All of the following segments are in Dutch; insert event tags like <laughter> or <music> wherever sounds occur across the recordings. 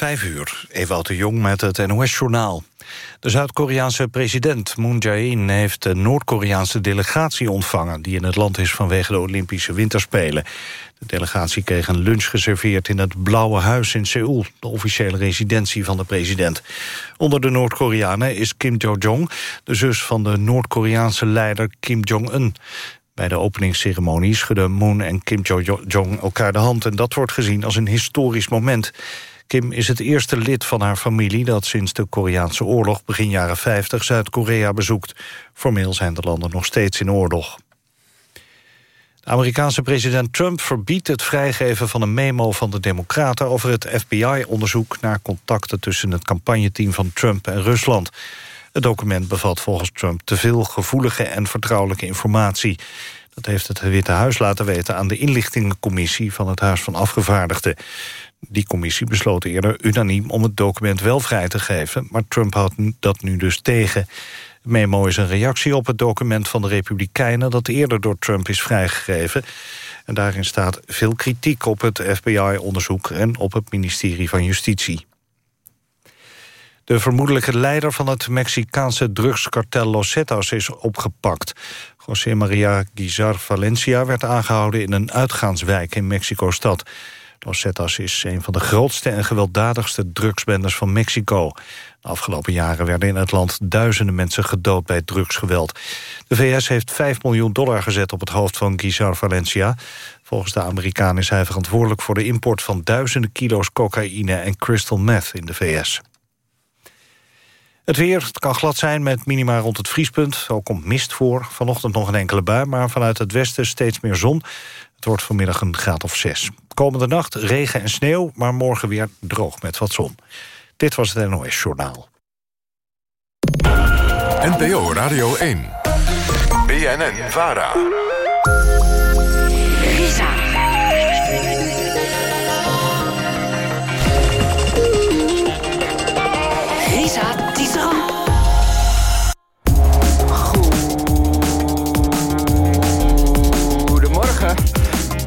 Vijf uur, Ewout de Jong met het NOS-journaal. De Zuid-Koreaanse president Moon Jae-in heeft de Noord-Koreaanse delegatie ontvangen... die in het land is vanwege de Olympische Winterspelen. De delegatie kreeg een lunch geserveerd in het Blauwe Huis in Seoul... de officiële residentie van de president. Onder de Noord-Koreanen is Kim Jo-jong... de zus van de Noord-Koreaanse leider Kim Jong-un. Bij de openingsceremonie schudden Moon en Kim Jo-jong elkaar de hand... en dat wordt gezien als een historisch moment... Kim is het eerste lid van haar familie dat sinds de Koreaanse oorlog begin jaren 50 Zuid-Korea bezoekt. Formeel zijn de landen nog steeds in oorlog. De Amerikaanse president Trump verbiedt het vrijgeven van een memo van de Democraten over het FBI-onderzoek naar contacten tussen het campagneteam van Trump en Rusland. Het document bevat volgens Trump te veel gevoelige en vertrouwelijke informatie. Dat heeft het Witte Huis laten weten aan de inlichtingencommissie van het Huis van Afgevaardigden. Die commissie besloot eerder unaniem om het document wel vrij te geven... maar Trump houdt dat nu dus tegen. Memo is een reactie op het document van de Republikeinen... dat eerder door Trump is vrijgegeven. En daarin staat veel kritiek op het FBI-onderzoek... en op het ministerie van Justitie. De vermoedelijke leider van het Mexicaanse drugskartel Los Zetas is opgepakt. José María Guizar Valencia werd aangehouden in een uitgaanswijk in Mexico-stad. Los Zetas is een van de grootste en gewelddadigste drugsbendes van Mexico. De afgelopen jaren werden in het land duizenden mensen gedood bij drugsgeweld. De VS heeft 5 miljoen dollar gezet op het hoofd van Guizar Valencia. Volgens de Amerikaan is hij verantwoordelijk voor de import van duizenden kilo's cocaïne en crystal meth in de VS. Het weer, kan glad zijn met minima rond het vriespunt. Ook komt mist voor. Vanochtend nog een enkele bui, maar vanuit het westen steeds meer zon. Het wordt vanmiddag een graad of zes. Komende nacht regen en sneeuw, maar morgen weer droog met wat zon. Dit was het NOS Journaal. NPO Radio 1. BNN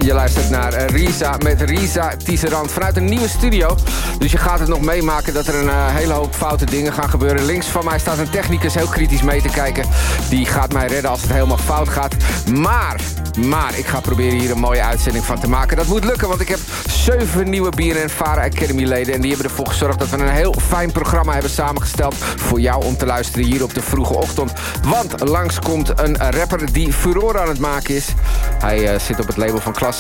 Je luistert naar eh, Risa met Risa Tisserand vanuit een nieuwe studio. Dus je gaat het nog meemaken dat er een uh, hele hoop foute dingen gaan gebeuren. Links van mij staat een technicus heel kritisch mee te kijken. Die gaat mij redden als het helemaal fout gaat. Maar, maar ik ga proberen hier een mooie uitzending van te maken. Dat moet lukken, want ik heb zeven nieuwe BNN Vara Academy leden. En die hebben ervoor gezorgd dat we een heel fijn programma hebben samengesteld... voor jou om te luisteren hier op de vroege ochtend. Want langs komt een rapper die furore aan het maken is. Hij uh, zit op het label van Klas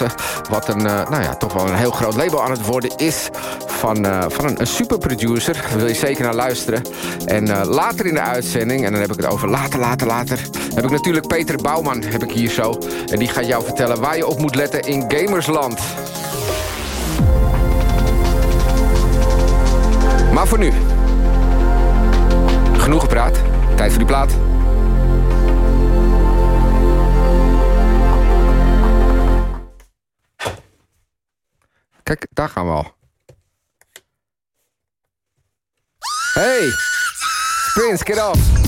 wat een, uh, nou ja, toch wel een heel groot label aan het worden is van, uh, van een, een superproducer. Daar wil je zeker naar luisteren. En uh, later in de uitzending, en dan heb ik het over later, later, later... heb ik natuurlijk Peter Bouwman heb ik hier zo. En die gaat jou vertellen waar je op moet letten in Gamersland. Maar voor nu. Genoeg gepraat. Tijd voor die plaat. Kijk, daar gaan we al. Hey! Prince, get off!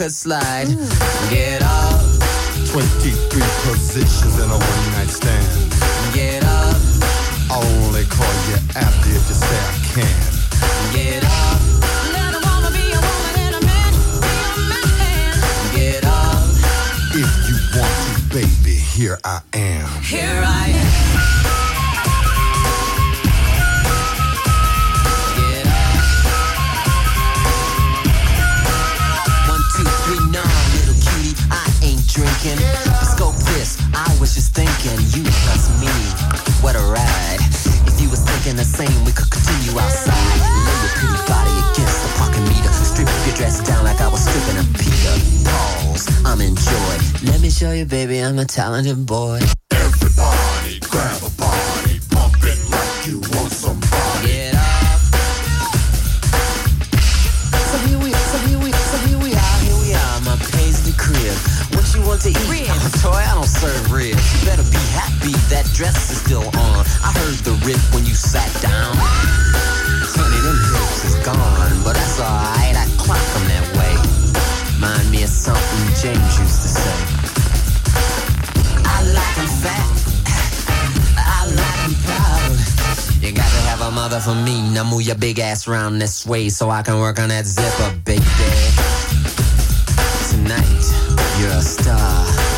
Could slide. Mm. Get off, 23 show you, baby, I'm a talented boy. Everybody grab a body, pump it like you want somebody. Get up. So here we, so here we, so here we are, here we are, my paisley crib. What you want to eat? I'm a toy, I don't serve ribs. You better be happy that dress is still on. I heard the rip when you sat down. Honey, them hips is gone, but that's alright. I clock 'em that way. Mind me of something James used to a mother for me. Now move your big ass round this way so I can work on that zipper, baby. Tonight, you're a star.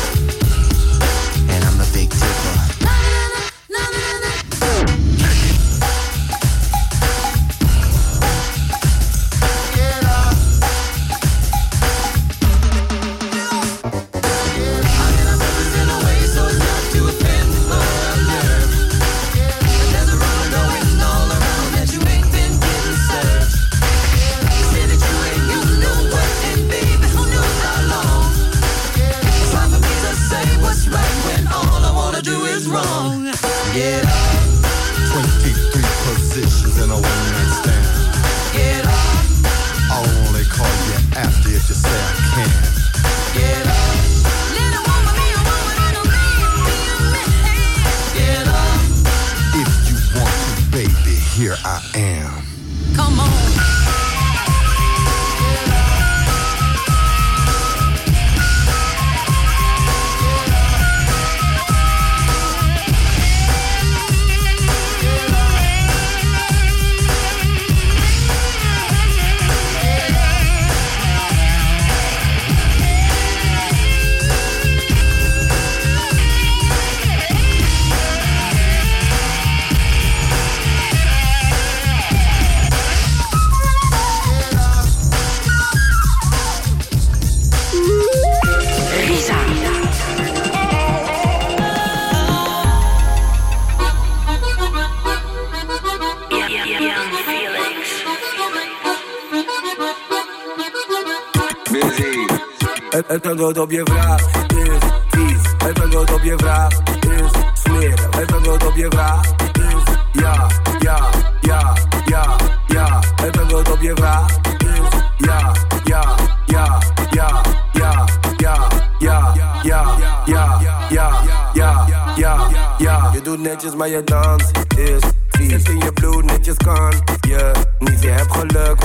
Antwoord op je vraag is vies. Het antwoord op je vraag is smerig. Het antwoord op je vraag is ja, ja, ja, ja, ja. Het antwoord op je vraag is ja, ja, ja, ja, ja, ja, ja, ja, ja, ja, ja, ja, ja. Je doet netjes, maar je dans is vies. Zit in je bloed, netjes kan je niet. Je hebt geluk,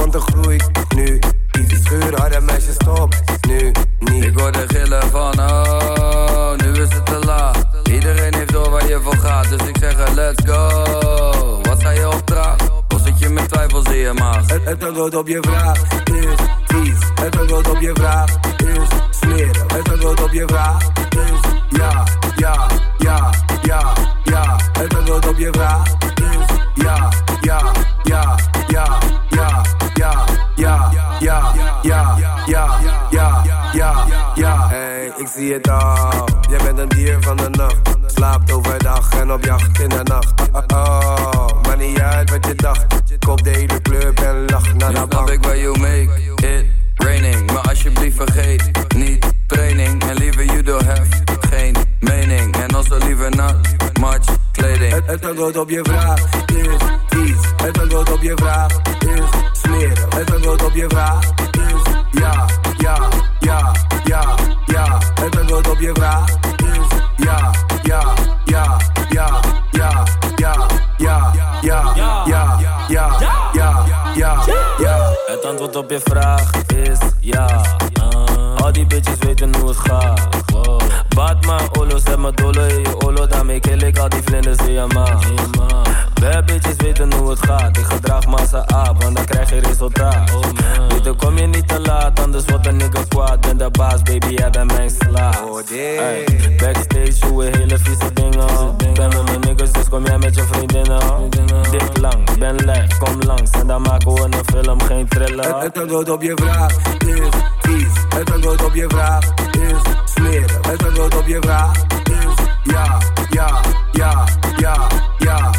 Het antwoord op je vraag is smerig. Het antwoord op je vraag is ja, ja, ja, ja, ja. Het op je vraag is ja, ja, ja, ja, ja, ja, ja, ja, ja, ja, ja, ja, ja. Hey, ik zie het al. Jij bent een dier van de nacht. Slaapt overdag en op jacht in de nacht. Oh, oh, maar niet wat je dacht. Ik waar you make it raining. Maar alsjeblieft vergeet niet training. En liever you don't have geen mening. En also liever not much kleding. Het, het antwoord op je vraag is vies. Het antwoord op je vraag is smerig. Het antwoord op je vraag is ja, ja, ja, ja, ja. Het antwoord op je vraag antwoord op je vraag is ja. Uh, al die bitches weten hoe het gaat. Wow. Batman, olo, zet me dolle in je olo. Daarmee kill ik al die vlinders in je maag. Bad bitches weten hoe het gaat. Ik gedraag een aap, want dan krijg je resultaat. Oh man. Beter kom je niet te laat, anders wordt een nigga kwaad. Ben de baas, baby, jij bent mijn slaaf. Oh, Hey, backstage hoe we hele vieze dingen. Ben met mijn niggas, dus kom jij met je vriendinnen. Dik lang, ben leg, kom langs. En dan maken we een film, geen Het, thriller. het antwoord op je vraag is vies. Het antwoord op je vraag is smerig. Het antwoord op je vraag is ja, ja, ja, ja, ja.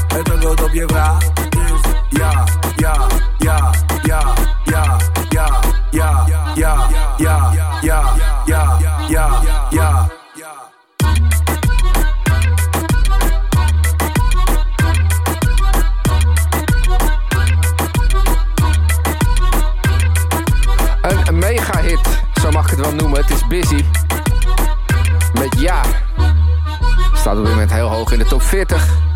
Je vraag is ja, ja, ja, ja, ja, ja, ja, ja, ja, ja, ja, ja, ja, ja. Een, een mega-hit, zo mag ik het wel noemen. Het is Busy. Met Ja. Staat op dit moment heel hoog in de top 40.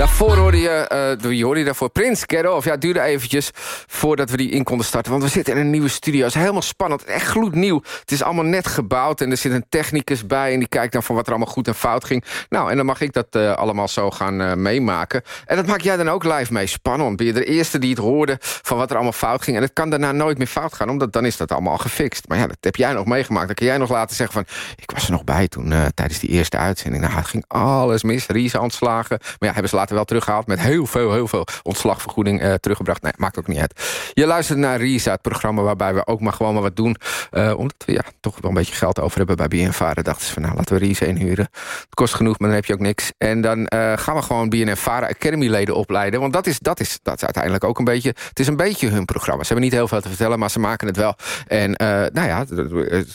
Daarvoor hoorde je, eh, wie hoorde je daarvoor? Prins Of Ja, het duurde eventjes voordat we die in konden starten. Want we zitten in een nieuwe studio. Het is helemaal spannend. Echt gloednieuw. Het is allemaal net gebouwd. En er zit een technicus bij. En die kijkt dan van wat er allemaal goed en fout ging. Nou, en dan mag ik dat eh, allemaal zo gaan eh, meemaken. En dat maak jij dan ook live mee. Spannend. Ben je de eerste die het hoorde van wat er allemaal fout ging. En het kan daarna nooit meer fout gaan. Omdat dan is dat allemaal al gefixt. Maar ja, dat heb jij nog meegemaakt. Dan kun jij nog laten zeggen van... Ik was er nog bij toen tijdens die eerste uitzending. Nou, het ging alles mis. Riese ontslagen. Maar ja, hebben ze wel teruggehaald. Met heel veel, heel veel ontslagvergoeding eh, teruggebracht. Nee, maakt ook niet uit. Je luistert naar Risa, het programma waarbij we ook maar gewoon maar wat doen. Eh, omdat we ja, toch wel een beetje geld over hebben bij BNNVARA. Dachten ze van nou, laten we Risa inhuren. Het kost genoeg, maar dan heb je ook niks. En dan eh, gaan we gewoon BNNVARA Academy leden opleiden. Want dat is, dat, is, dat is uiteindelijk ook een beetje... Het is een beetje hun programma. Ze hebben niet heel veel te vertellen, maar ze maken het wel. En nou ja,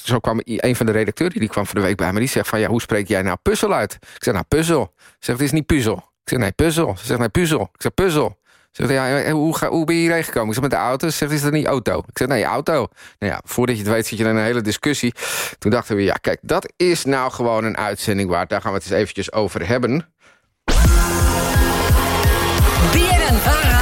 zo kwam een van de redacteuren... die kwam van de week bij me. Die zegt van ja, hoe spreek jij nou puzzel uit? Ik zeg nou puzzel. Zegt het is niet puzzel. Zeg nee, puzzel. Ze zegt nee, puzzel. Ik zeg puzzel. Ze zegt ja, hoe, ga, hoe ben je hierheen gekomen? Ik zeg met de auto. Ze zegt is dat niet auto? Ik zeg nee, auto. Nou ja, voordat je het weet zit je in een hele discussie. Toen dachten we ja, kijk, dat is nou gewoon een uitzending waard. Daar gaan we het eens eventjes over hebben. BNN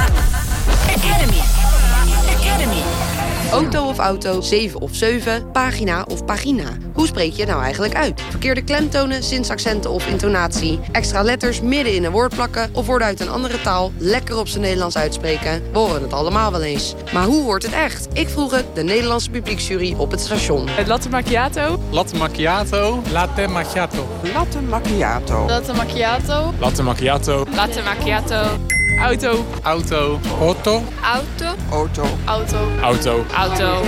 Auto of auto, 7 of 7, pagina of pagina. Hoe spreek je het nou eigenlijk uit? Verkeerde klemtonen, zinsaccenten of intonatie, extra letters midden in een woord plakken of woorden uit een andere taal lekker op zijn Nederlands uitspreken. We horen het allemaal wel eens. Maar hoe wordt het echt? Ik vroeg het de Nederlandse publieksjury op het station. Het latte macchiato. Latte macchiato. Latte macchiato. Latte macchiato. Latte macchiato. Latte macchiato. Latte macchiato. Auto. Auto. Auto. Auto. Auto. Auto. Auto. Auto.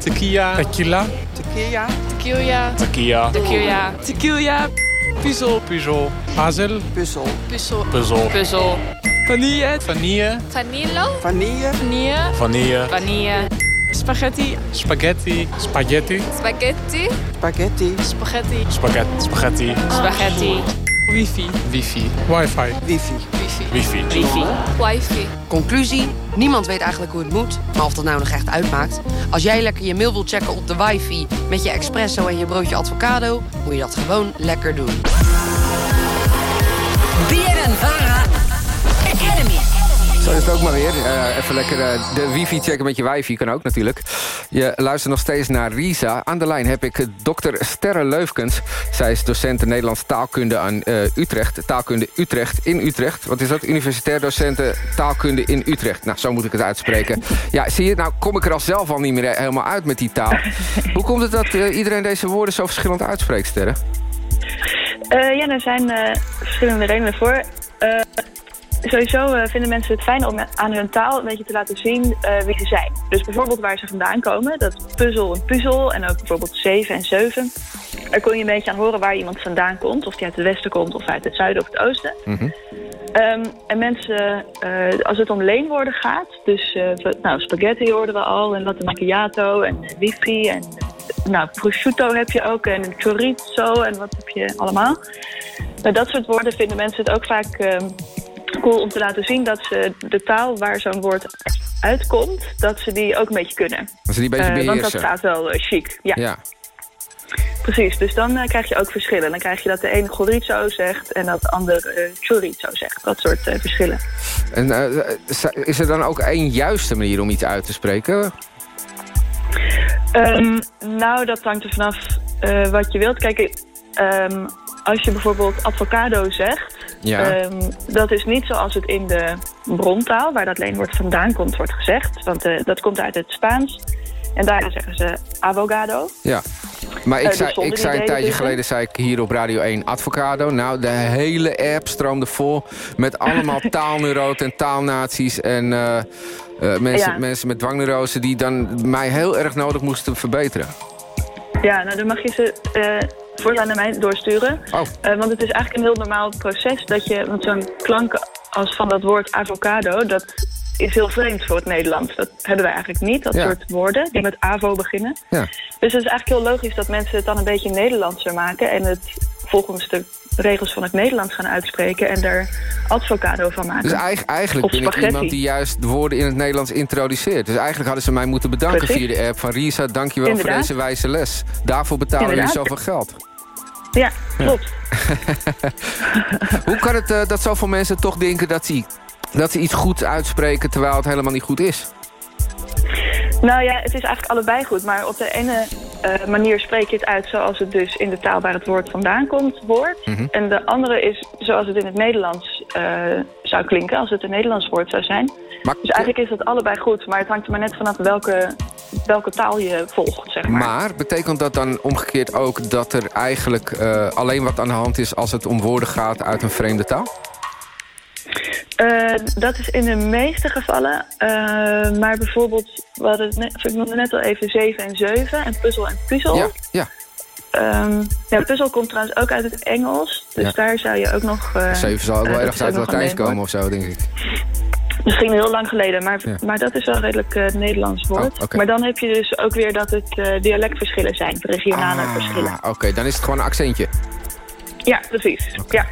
Tequila. Tequila. Tequila. Tequila. Tequila. Tequila. Tequila. Puzzel. Puzzel. Puzzel. Puzzel. Puzzel. Puzzel. Puzzel. Vanille. Vanille. Vanille. Vanille. Vanille. Vanille. Vanille. Spaghetti. Spaghetti. Spaghetti. Spaghetti. Spaghetti. Spaghetti. Spaghetti. Spaghetti. Spaghetti. Wifi. Wifi. Wifi. Wifi. Wifi. Wifi. Wifi. Wifi. Conclusie, niemand weet eigenlijk hoe het moet, maar of dat nou nog echt uitmaakt. Als jij lekker je mail wilt checken op de wifi met je espresso en je broodje avocado, moet je dat gewoon lekker doen. BNN Vara Academy. Zo is het ook maar weer. Eh, even lekker eh, de wifi checken met je wifi, kan ook natuurlijk. Je luistert nog steeds naar Risa. Aan de lijn heb ik dokter Sterre Leufkens. Zij is docent Nederlandse taalkunde aan eh, Utrecht. Taalkunde Utrecht in Utrecht. Wat is dat? Universitair docenten taalkunde in Utrecht. Nou, zo moet ik het uitspreken. Ja, zie je, nou kom ik er al zelf al niet meer helemaal uit met die taal. <laughs> Hoe komt het dat eh, iedereen deze woorden zo verschillend uitspreekt, Sterre? Eh, ja, er zijn eh, verschillende redenen voor. Sowieso eh, vinden mensen het fijn om aan hun taal een beetje te laten zien eh, wie ze zijn. Dus bijvoorbeeld waar ze vandaan komen. Dat puzzel en puzzel en ook bijvoorbeeld zeven en zeven. Daar kon je een beetje aan horen waar iemand vandaan komt. Of die uit het westen komt of uit het zuiden of het oosten. Ehm, en mensen, eh, als het om leenwoorden gaat, dus nou, spaghetti hoorden we al, en latte macchiato en wifi en nou, prosciutto heb je ook en chorizo en wat heb je allemaal. Nou, dat soort woorden vinden mensen het ook vaak ehm, cool om te laten zien dat ze de taal waar zo'n woord uitkomt, dat ze die ook een beetje kunnen. Dat ze die een beetje Eh, want dat beheersen. staat wel eh, chic. Ja, Ja. precies. Dus dan eh, krijg je ook verschillen. Dan krijg je dat de een chorizo zegt en dat de ander chorizo zegt. Dat soort verschillen. En is er dan ook één juiste manier om iets uit te spreken? Ehm, nou, dat hangt er vanaf wat je wilt. Kijk, ehm, als je bijvoorbeeld avocado zegt, Ja. Ehm, dat is niet zoals het in de brontaal, waar dat leenwoord vandaan komt, wordt gezegd. Want eh, dat komt uit het Spaans. En daar zeggen ze avogado. Ja. Maar ik Eh, dus zei, ik zei een tijdje tussen? geleden zei ik hier op Radio 1 advocado. Nou, de hele app stroomde vol met allemaal <laughs> taalneuroten en taalnaties. En eh, mensen, Ja. mensen met dwangneurose die dan mij heel erg nodig moesten verbeteren. Ja, nou dan mag je ze voortaan naar mij doorsturen. Oh. Eh, want het is eigenlijk een heel normaal proces dat je... Want zo'n klank als van dat woord avocado, dat is heel vreemd voor het Nederlands. Dat hebben wij eigenlijk niet, dat Ja. soort woorden die met avo beginnen. Ja. Dus het is eigenlijk heel logisch dat mensen het dan een beetje Nederlandser maken... en het volgens de regels van het Nederlands gaan uitspreken... en er advocado van maken. Dus eig- eigenlijk Of ben ik iemand die juist de woorden in het Nederlands introduceert. Dus eigenlijk hadden ze mij moeten bedanken Precies. via de app van Risa. Dankjewel voor Inderdaad. deze wijze les. Daarvoor betalen jullie zoveel geld. Ja, klopt. <laughs> Hoe kan het eh, dat zoveel mensen toch denken dat ze, dat ze iets goed uitspreken... terwijl het helemaal niet goed is? Nou ja, het is eigenlijk allebei goed. Maar op de ene eh, manier spreek je het uit zoals het dus in de taal waar het woord vandaan komt, woord. Mhm. En de andere is zoals het in het Nederlands eh, zou klinken, als het een Nederlands woord zou zijn. Maar- dus eigenlijk is dat allebei goed, maar het hangt er maar net vanaf welke, welke taal je volgt, zeg maar. Maar betekent dat dan omgekeerd ook dat er eigenlijk eh, alleen wat aan de hand is... als het om woorden gaat uit een vreemde taal? Eh, dat is in de meeste gevallen. Eh, maar bijvoorbeeld, we hadden het net, ik noemde net al even 7 en 7 en puzzel en puzzel. Ja, ja. Ehm, ja, puzzel komt trouwens ook uit het Engels. Dus Ja. daar zou je ook nog... eh, Zeven zal ook eh, wel dat ergens uit het Latijns komen of zo, denk ik. Misschien heel lang geleden, maar, Ja. maar dat is wel redelijk eh, Nederlands woord. Oh. Maar dan heb je dus ook weer dat het eh, dialectverschillen zijn, regionale verschillen. Ah, Oké, dan is het gewoon een accentje. Ja, precies. Ja.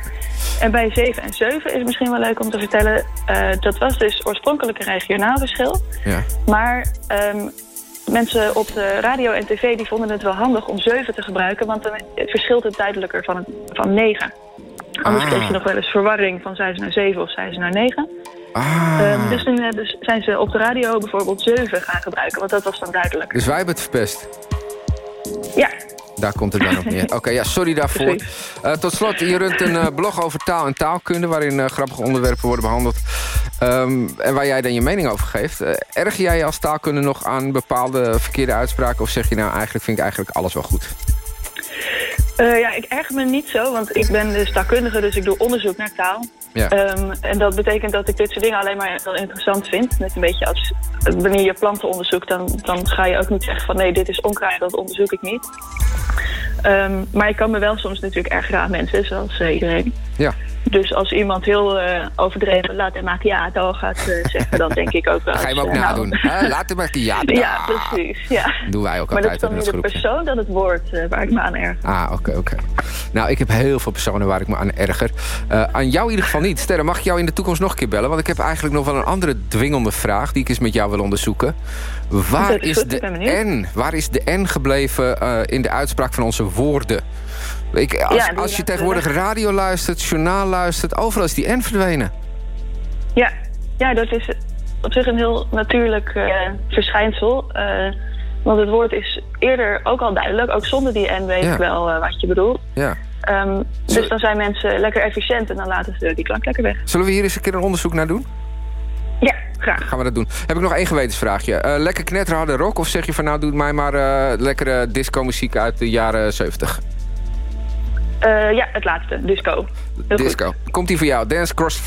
En bij 7 en 7 is het misschien wel leuk om te vertellen... eh, dat was dus oorspronkelijk een regionaal verschil. Ja. Maar ehm, mensen op de radio en tv die vonden het wel handig om 7 te gebruiken... want dan verschilt het duidelijker van, het, van 9. Anders Ah. kreeg je nog wel eens verwarring van zijn ze naar 7 of zijn ze naar 9. Ah, Ehm, dus toen eh, dus zijn ze op de radio bijvoorbeeld 7 gaan gebruiken, want dat was dan duidelijk. dus wij hebben het verpest. Ja, Daar komt het dan op neer. <laughs> Oké, ja, sorry daarvoor. Eh, tot slot, je runt een eh, blog over taal en taalkunde... waarin eh, grappige onderwerpen worden behandeld. Ehm, en waar jij dan je mening over geeft. Erger jij als taalkunde nog aan bepaalde verkeerde uitspraken... of zeg je nou, eigenlijk vind ik eigenlijk alles wel goed? Eh, ja, ik erger me niet zo, want ik ben dus taalkundige, dus ik doe onderzoek naar taal. Ja. Ehm, en dat betekent dat ik dit soort dingen alleen maar wel interessant vind. Net een beetje als wanneer je planten onderzoekt, dan, dan ga je ook niet zeggen van nee, dit is onkruid, dat onderzoek ik niet. Ehm, maar ik kan me wel soms natuurlijk ergeren aan mensen, zoals iedereen. Ja. Dus als iemand heel eh, overdreven latte macchiato gaat eh, zeggen, dan denk ik ook wel... Dan <laughs> ga je hem ook eh, nadoen. nou, hem maar ja, ja, precies. Ja. Doen wij ook Maar dat altijd is dan in niet ons de persoon dan het woord waar ik me aan erger. Ah, oké, oké. Nou, ik heb heel veel personen waar ik me aan erger. Aan jou in ieder geval niet. Sterre, mag ik jou in de toekomst nog een keer bellen? Want ik heb eigenlijk nog wel een andere dwingende vraag... die ik eens met jou wil onderzoeken. Waar Dat is is de. N? Waar is de N gebleven in de uitspraak van onze woorden? Ik, als, Ja, die als je tegenwoordig radio luistert, journaal luistert... overal is die N verdwenen. Ja, ja dat is op zich een heel natuurlijk eh, verschijnsel. Eh, want het woord is eerder ook al duidelijk. Ook zonder die N weet Ja. ik wel eh, wat je bedoelt. Ja. Ehm, dus dan zijn mensen lekker efficiënt en dan laten ze die klank lekker weg. Zullen we hier eens een keer een onderzoek naar doen? Ja, graag. Gaan we dat doen. Heb ik nog één gewetensvraagje. Eh, lekker knetterharde rock of zeg je van nou doe mij maar lekkere disco-muziek uit de jaren 70? Eh, ja, het laatste, disco. Disco. Komt die voor jou. Dance Cross the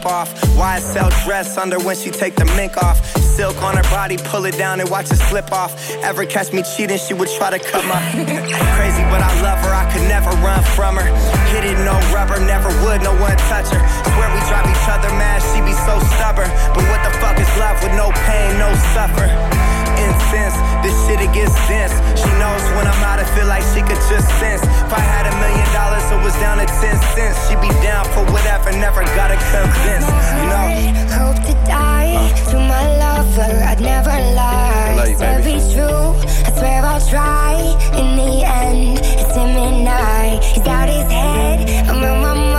rip off. YSL dress under when she take the mink off. Silk on her body, pull it down and watch it slip off. Ever catch me cheating, she would try to cut my. <laughs> Crazy, but I love her, I could never run from her. Hit it, no rubber, never would, no one touch her. Swear we drive each other mad, she be so stubborn. But what the fuck is love with no pain, no suffer? Incense, this shit it gets dense. She knows when I'm out, I feel like she could just sense. If I had a million dollars, it was down to 10 cents. She'd be down for whatever, never gotta convince. You know? I Hope to die to my lover. I'd never lie. love you, To be true, I swear I'll try. In the end, it's him and I. He's out his head, I'm on my mind.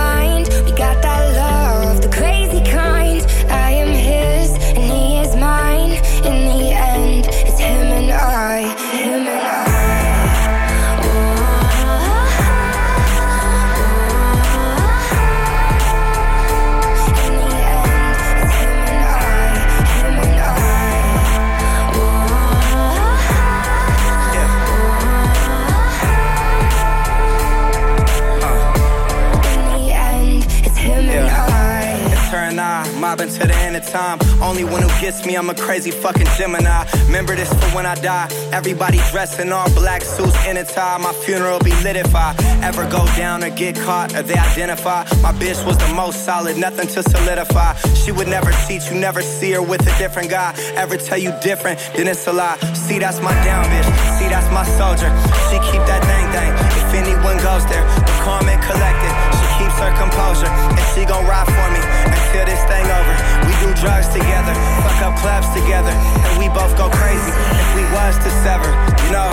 Mobbing to the end of time. Only one who gets me, I'm a crazy fucking Gemini. Remember this for when I die. Everybody dressed in all black suits in a tie. My funeral be lit if I ever go down or get caught or they identify. My bitch was the most solid, nothing to solidify. She would never cheat, you never see her with a different guy. Ever tell you different, then it's a lie. See, that's my down bitch. See, that's my soldier. She keep that thing thing. If anyone goes there, the calm and collected. She keeps her composure, and she gon' ride for me until this thing over. We do drugs together, fuck up clubs together, and we both go crazy if we was to sever. You know,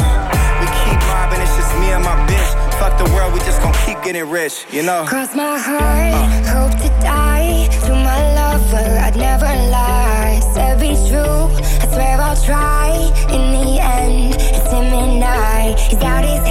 we keep mobbing, it's just me and my bitch. Fuck the world, we just gon' keep getting rich, you know. Cross my heart, hope to die. To my lover, I'd never lie. Said be true, I swear I'll try. In the end, it's him and I. He's out his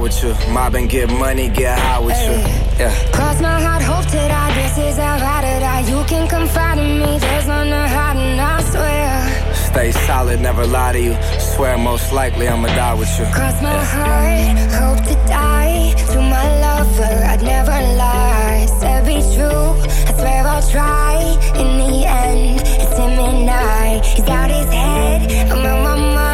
with you. Mob and get money, get high with you. Yeah. Cross my heart, hope to die. This is how I to die. You can confide in me. There's none to hide, and I swear. Stay solid, never lie to you. Swear most likely I'ma die with you. Cross my heart, hope to die. To my lover, I'd never lie. Said be true, I swear I'll try. In the end, it's him and I. He's out his head, I'm on my mind.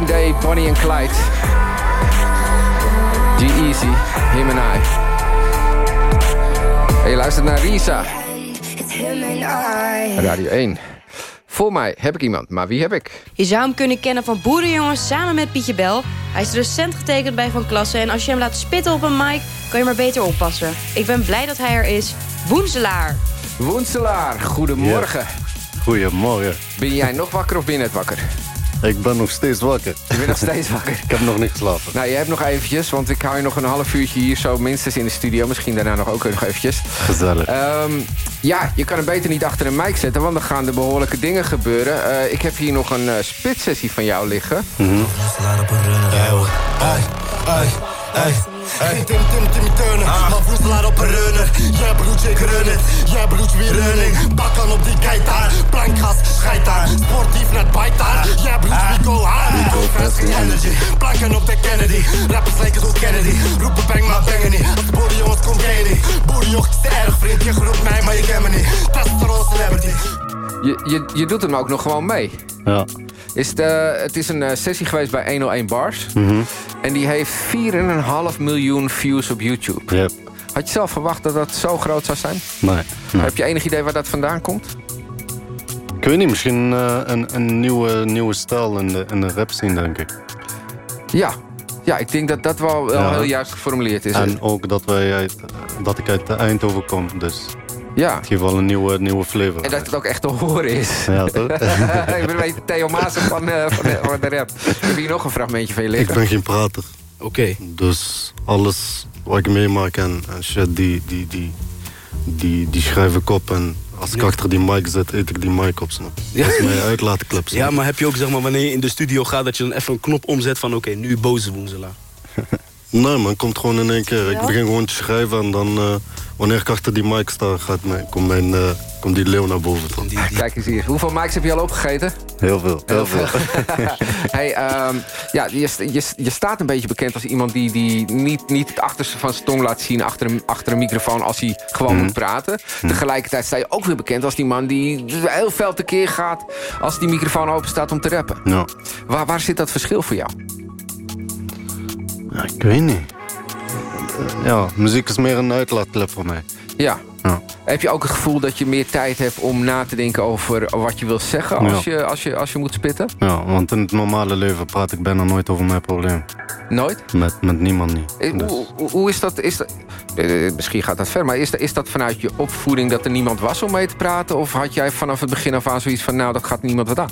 Modern day Bonnie en Clyde. G-Easy, him and I. En je luistert naar Risa, It's him and I. Radio 1. Voor mij heb ik iemand, maar wie heb ik? Je zou hem kunnen kennen van Boerenjongens samen met Pietje Bel. Hij is recent getekend bij Van Klassen... en als je hem laat spitten op een mic, kan je maar beter oppassen. Ik ben blij dat hij er is. Woenselaar. Woenselaar, goedemorgen. Goedemorgen. Ben jij nog wakker of ben je net wakker? <laughs> Ik ben nog steeds wakker. Je bent nog steeds wakker? <laughs> ik heb nog niet geslapen. Nou, je hebt nog eventjes, want ik hou je nog een half uurtje hier zo minstens in de studio. Misschien daarna nog ook nog eventjes. Gezellig. Ehm, ja, je kan hem beter niet achter een mic zetten, want dan gaan er behoorlijke dingen gebeuren. Eh, ik heb hier nog een eh spitsessie van jou liggen. Geen Tim Tim Timmy Turner, maar Woenselaar op een runner. Jij broert, ik run it. Jij broert, weer running. Bakken op die geitar. Plankgas, scheid daar. Sportief net bite daar. Jij broert, we go hard. Go fast, geen energy. Planken op de Kennedy. Rappers lijken zo Kennedy. Roepen bang, maar bangen niet. Als de boerenjongens komt, ken je niet. Boerenjongens, te erg vriend. Je groept mij, maar je kent me niet. Testosteron celebrity. Je, je, je doet hem ook nog gewoon mee. Ja. Is het, eh, het is een eh, sessie geweest bij 101 Bars. Mhm. En die heeft 4,5 miljoen views op YouTube. Yep. Had je zelf verwacht dat dat zo groot zou zijn? Nee. nee. Heb je enig idee waar dat vandaan komt? Ik weet niet, misschien eh, een, een nieuwe, nieuwe stijl in de, in de rap scene, denk ik. Ja. Ja, ik denk dat dat wel, wel Ja. heel juist geformuleerd is. En ook dat, wij uit, dat ik uit Eindhoven kom, dus Ja. het geeft wel een nieuwe, nieuwe flavor. En dat het ook echt te horen is. Ja, toch? <laughs> ik ben een beetje Theo Maassen van, eh, van, de, van de rap. Ik heb hier nog een fragmentje van je Ik liggen. ben geen prater. Oké. Dus alles wat ik meemaak en, en shit, die, die, die, die, die schrijf ik op. En als ik achter die mic zit, eet ik die mic op, snap je? Dat is mijn uitlaatklep. snap Ja, je? maar heb je ook zeg maar wanneer je in de studio gaat dat je dan even een knop omzet van oké, nu boze woensela. <laughs> Nee, man, het komt gewoon in één keer. Ik begin gewoon te schrijven en dan, eh, wanneer ik achter die mic sta, gaat mijn, komt, mijn, eh, komt die leeuw naar boven. Kijk eens hier. Hoeveel mics heb je al opgegeten? Heel veel, heel veel. <laughs> hey, ehm, ja, je, je, je staat een beetje bekend als iemand die, die niet, niet het achterste van zijn tong laat zien achter een, achter een microfoon als hij gewoon Mhm. moet praten. Tegelijkertijd sta je ook weer bekend als die man die heel veel tekeer gaat als die microfoon open staat om te rappen. Ja. Waar, waar zit dat verschil voor jou? Ja, ik weet niet. Eh, Ja, muziek is meer een uitlaatklep voor mij. Ja. Ja. Heb je ook het gevoel dat je meer tijd hebt om na te denken over wat je wil zeggen als, Ja. je, als, je, als je moet spitten? Ja, want in het normale leven praat ik bijna nooit over mijn probleem. Nooit? Met, met niemand niet. Eh, Dus, Hoe, hoe- hoe is dat? Is dat eh, misschien gaat dat ver, maar is is dat vanuit je opvoeding dat er niemand was om mee te praten? Of had jij vanaf het begin af aan zoiets van, nou, dat gaat niemand wat aan?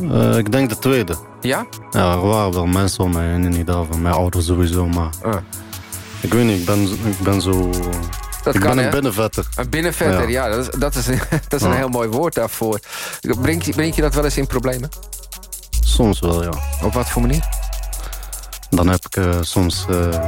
Eh, ik denk de tweede. Ja? Ja, er waren wel mensen om mij heen, niet van mijn ouders sowieso, maar... Ah. Ik weet niet, ik ben, ik ben zo... Dat ik kan, ben een binnenvetter. Een binnenvetter, ja, dat, is, dat, is, <laughs> dat is een Ja. heel mooi woord daarvoor. Brengt je, brengt je dat wel eens in problemen? Soms wel, ja. Op wat voor manier? Dan heb ik eh, soms eh,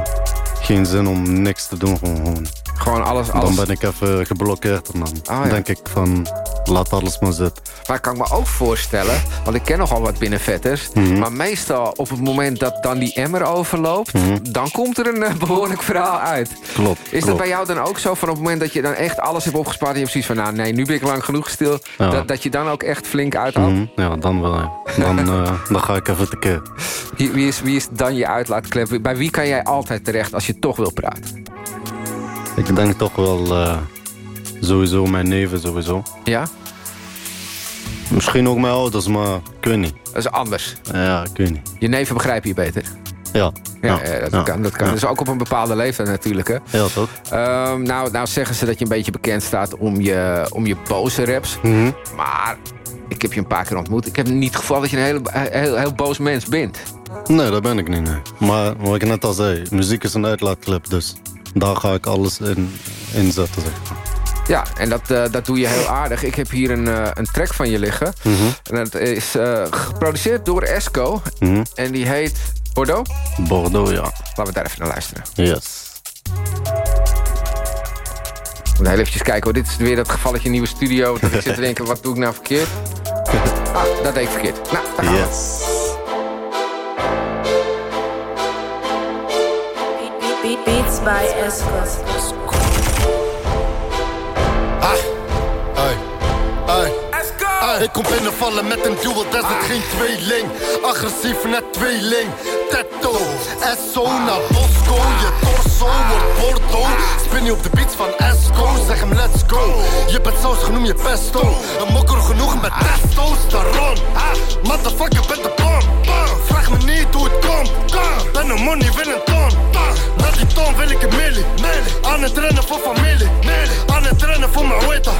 geen zin om niks te doen. Gewoon, gewoon. Alles, alles. Dan ben ik even geblokkeerd en dan Ah, ja. denk ik van, laat alles maar zitten. Maar ik kan me ook voorstellen, want ik ken nogal wat binnenvetters... Mhm. maar meestal op het moment dat dan die emmer overloopt... dan komt er een eh, behoorlijk verhaal uit. Klopt, Is dat bij jou dan ook zo, van op het moment dat je dan echt alles hebt opgespaard... en je hebt zoiets van, nou nee, nu ben ik lang genoeg stil... Ja. Dat, dat je dan ook echt flink uithaalt? Mhm, Ja, dan wel. ja. Dan, <laughs> eh, dan ga ik even tekeer. Wie, wie, is, wie is dan je uitlaatklep? Bij wie kan jij altijd terecht als je toch wil praten? Ik denk toch wel eh, sowieso mijn neven sowieso. Ja? Misschien ook mijn ouders, maar ik weet niet. Dat is anders. Ja, ik weet niet. Je neven begrijpen je beter. Ja. Ja, eh, dat ja, kan. Dat kan. ja. Dus ook op een bepaalde leeftijd natuurlijk, hè? Ja, toch? Ehm, nou, nou zeggen ze dat je een beetje bekend staat om je, om je boze raps. Mhm. Maar ik heb je een paar keer ontmoet. Ik heb niet het gevoel dat je een hele, heel, heel boos mens bent. Nee, dat ben ik niet, nee. Maar wat ik net al zei, muziek is een uitlaatklep, dus daar ga ik alles in, in zetten, zeg maar. Ja, en dat, eh, dat doe je heel aardig. Ik heb hier een, eh, een track van je liggen. Mhm. En dat is eh, geproduceerd door Esco. Mhm. En die heet Bordeaux. Bordeaux, ja. Laten we daar even naar luisteren. Yes. Moet heel eventjes kijken hoor. Dit is weer dat gevalletje nieuwe studio. Dat ik zit te <laughs> denken, wat doe ik nou verkeerd? Ah, dat deed ik verkeerd. Nou, daar gaan we. Yes. By. Ah, hey, hey. Hey, ik kom binnenvallen met een duel, dat is het geen tweeling. Agressief net tweeling. Tetto, Esso naar Bosco. Je torso wordt Bordeaux. Spin je op de beats van Esco, zeg hem let's go. Je bent saus genoemd je pesto. Een mokker genoeg met testosteron. Ah, motherfucker, ben de bom. Vraag me niet hoe het komt. Ben een money, wil een ton. Na die ton wil ik een milli. Aan het rennen voor familie. Aan het rennen voor mijn weta.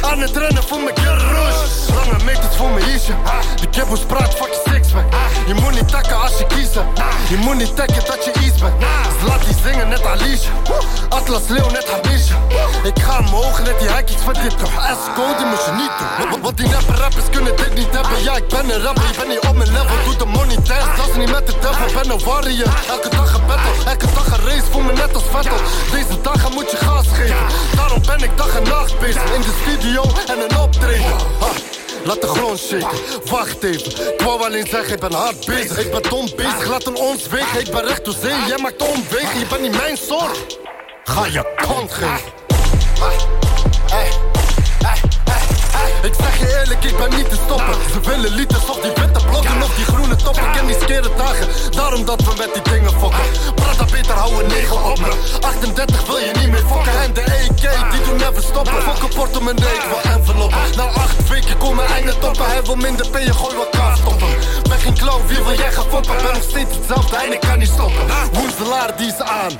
Aan het rennen voor mijn Rouge. Lange meters voor mijn isje. De kibboes praat, fuck je sixpack. Je moet niet takken als je kiezen. Je moet niet takken dat je iets bent. Dus laat die zingen net Alicia. Atlas Leeuw net Habisha. Ik ga omhoog net die ik vind dit toch Esco, die moet je niet doen. Want- die rapper rappers kunnen dit niet hebben. Ja, ik ben een rapper, je bent niet op mijn level. Doe de money dat is niet met de devil. Ben een warrior, elke dag een battle. Elke dag een race, voel me net als Vettel. Deze dagen moet je gas geven. Daarom ben ik dag en nacht bezig in de studio en een optreden. Ha, Laat de grond shaken, wacht even. Ik wou alleen zeggen, ik ben hard bezig. Ik ben dom bezig, laat een ons wegen. Ik ben recht door zee, jij maakt omwegen. Je bent niet mijn soort. Ga je kant geven. Ik zeg je eerlijk, ik ben niet te stoppen. Ze willen liters of die witte blokken of die groene toppen. Ik ken die skere dagen, daarom dat we met die dingen fokken. Prata beter, hou een negen op me. 38 wil je niet meer fokken. En de EK, die doen never stoppen. Fokken portemonnee, ik wil enveloppen. Na acht weken komen enge toppen. Hij wil minder pen, je gooi wat kaas stoppen. Ben geen clown, wie wil jij gaan foppen? Ben nog steeds hetzelfde en ik kan niet stoppen. Woenselaar, die is aan.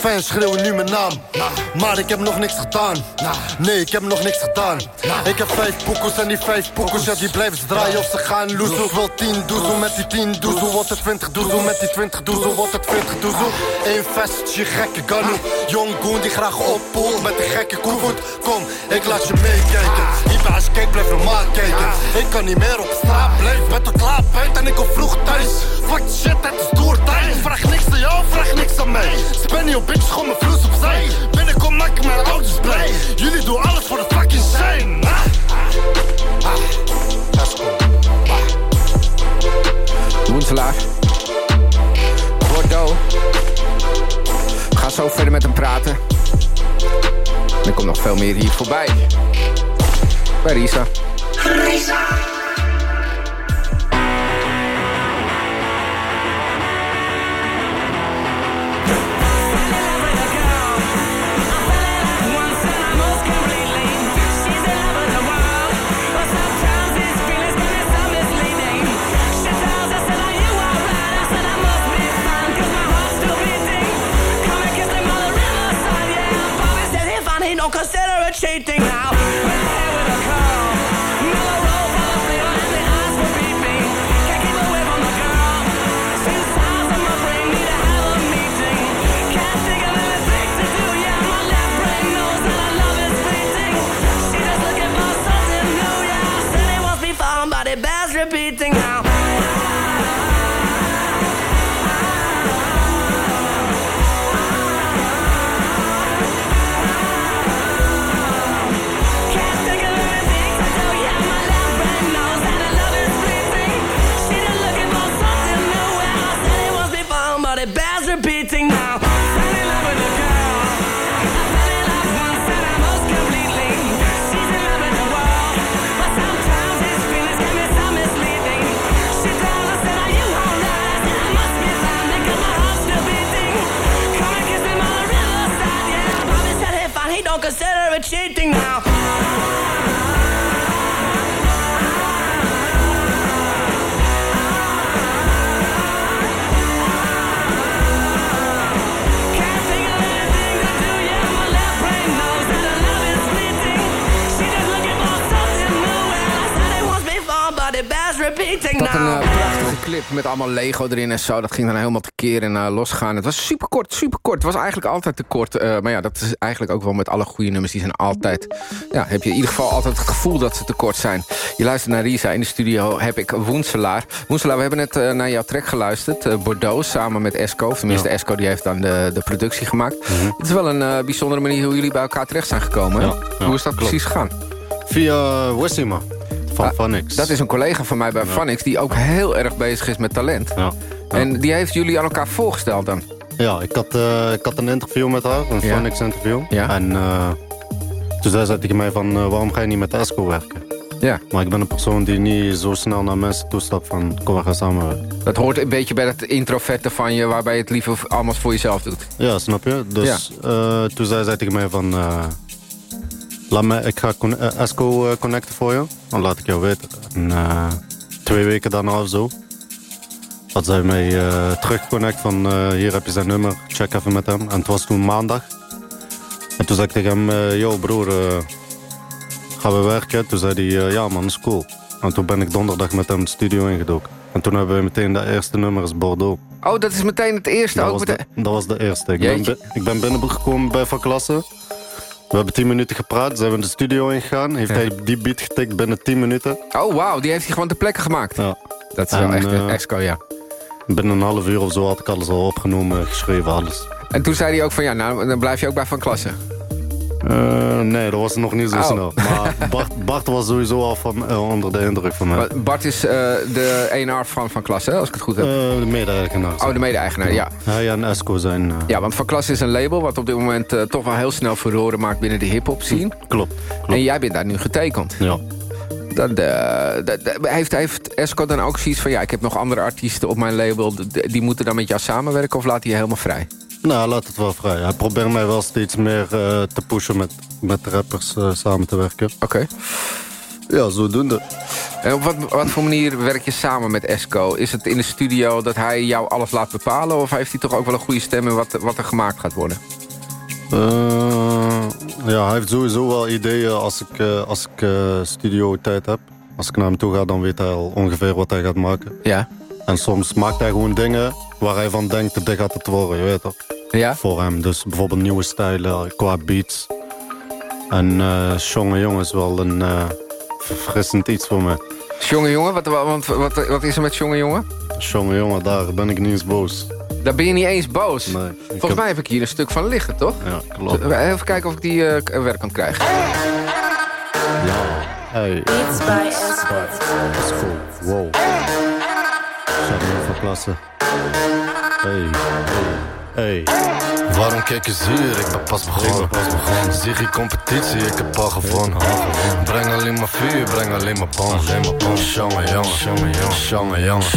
Fans schreeuwen nu mijn naam. Maar ik heb nog niks gedaan. Nee, ik heb nog niks gedaan. Ik heb vijf poekels en die vijf ja, die blijven ze draaien of ze gaan. Ik wil 10 doezoe met die 10 doezoe. Wordt het 20 doezoe met die 20 doezoe. Wordt het 40 doezoe. Eén vestje, gekke ganu. Jong goen die graag oppoelt met een gekke koevoet. Kom, ik laat je meekijken. Hier als je kijkt, blijf normaal kijken. Ik kan niet meer op straat blijven. Ben toch klaar buiten en ik kom vroeg thuis. Fuck shit, het is doortijd. Vraag niks aan jou, vraag niks aan mij. Spend your bitch, gewoon mijn vloes opzij. Binnenkom, maak mijn ouders blij. Jullie doen alles voor de fucking shine. Ah. Woenselaar. Bordeaux. We gaan zo verder met hem praten. Er komt nog veel meer hier voorbij. Bij Risa. He don't consider it cheating now. Dat een now. eh, prachtige clip met allemaal Lego erin en zo. Dat ging dan helemaal tekeer en eh, losgaan. Het was super kort, super kort. Het was eigenlijk altijd te kort. eh, maar ja, dat is eigenlijk ook wel met alle goede nummers. Die zijn altijd... Ja, heb je in ieder geval altijd het gevoel dat ze te kort zijn. Je luistert naar Risa. In de studio heb ik Woenselaar. Woenselaar, we hebben net naar jouw track geluisterd. eh, Bordeaux, samen met Esco. Of tenminste, Esco die heeft dan de, de productie gemaakt. Het is wel een eh, bijzondere manier hoe jullie bij elkaar terecht zijn gekomen. hè? Ja, ja, hoe is dat klopt. precies gegaan? Via Wissima van Ah, Phonics. Dat is een collega van mij bij Phonics die ook heel erg bezig is met talent. En die heeft jullie aan elkaar voorgesteld dan? Ja, ik had, eh, ik had een interview met haar, een Ja. Phonics interview. Ja. En eh, toen zei ze tegen mij van, eh, waarom ga je niet met Esco werken? Ja. Maar ik ben een persoon die niet zo snel naar mensen toestapt van, kom we gaan samenwerken. Dat hoort een beetje bij dat introverte van je... waarbij je het liever allemaal voor jezelf doet. Ja, snap je? Dus eh, toen zei zij tegen mij van... laat mij, ik ga con- eh, Esco eh, connecten voor je. Dan laat ik jou weten. En eh, twee weken daarna of zo... had zij mij teruggeconnect van... hier heb je zijn nummer, check even met hem. En het was toen maandag. En toen zei ik tegen hem... yo broer, gaan we werken? Toen zei hij, ja man, is cool. En toen ben ik donderdag met hem de studio ingedoken. En toen hebben we meteen de eerste nummer is Bordeaux. Oh, dat is meteen het eerste. Dat ook was, meteen- de, dat was de eerste. Ik ben, ik ben binnengekomen bij Van Klasse. We hebben tien minuten gepraat, zijn we de studio ingegaan. Heeft hij die beat getikt binnen tien minuten. Oh, wauw, die heeft hij gewoon ter plekke gemaakt. Ja. Dat is wel echt een eh, Esco, ja. Binnen een half uur of zo had ik alles al opgenomen, geschreven, alles. En toen zei hij ook van, ja, nou, dan blijf je ook bij Van Klasse. Eh, nee, dat was nog niet zo Oh. snel. Maar Bart, Bart was sowieso al van, eh, onder de indruk van mij. Maar Bart is eh, de ENR van Van Klas, hè, als ik het goed heb. De mede-eigenaar. oh, de mede-eigenaar, ja. Hij en Esco zijn... Ja, want Van Klas is een label wat op dit moment toch wel heel snel furoren maakt binnen de hip-hop scene. Klopt, En jij bent daar nu getekend. Ja. Dat, dat- dat- heeft, heeft Esco dan ook zoiets van... ja, ik heb nog andere artiesten op mijn label... die moeten dan met jou samenwerken of laat hij je helemaal vrij? Nou, laat het wel vrij. Hij probeert mij wel steeds meer eh, te pushen met, met rappers eh, samen te werken. Oké. Ja, zodoende. En op wat, wat voor manier werk je samen met Esco? Is het in de studio dat hij jou alles laat bepalen... of heeft hij toch ook wel een goede stem in wat, wat er gemaakt gaat worden? Eh, ja, hij heeft sowieso wel ideeën als ik, als ik studio tijd heb. Als ik naar hem toe ga, dan weet hij al ongeveer wat hij gaat maken. Ja. En soms maakt hij gewoon dingen waar hij van denkt, dit gaat het worden, je weet toch? Ja? Voor hem. Dus bijvoorbeeld nieuwe stijlen qua beats. En eh jonge jongen is wel een eh, verfrissend iets voor me. Jonge jongen, wat, wat, wat, wat is er met jonge jongen? Jonge jongen, daar ben ik niet eens boos. Daar ben je niet eens boos. Nee. Volgens mij heb ik hier een stuk van liggen, toch? Ja, klopt. Even kijken of ik die eh, werk kan krijgen. Ja. Hey. Beats by Esco. Esco. Wow. Zou hem even plaatsen. Hey. Hey. Waarom kijk je zuur? Ik ben pas begonnen. Ziggy competitie, ik heb al gewonnen. Breng alleen maar vuur, breng alleen maar bom. Jongen, jongen, jongen, jongen, jongen, jongen,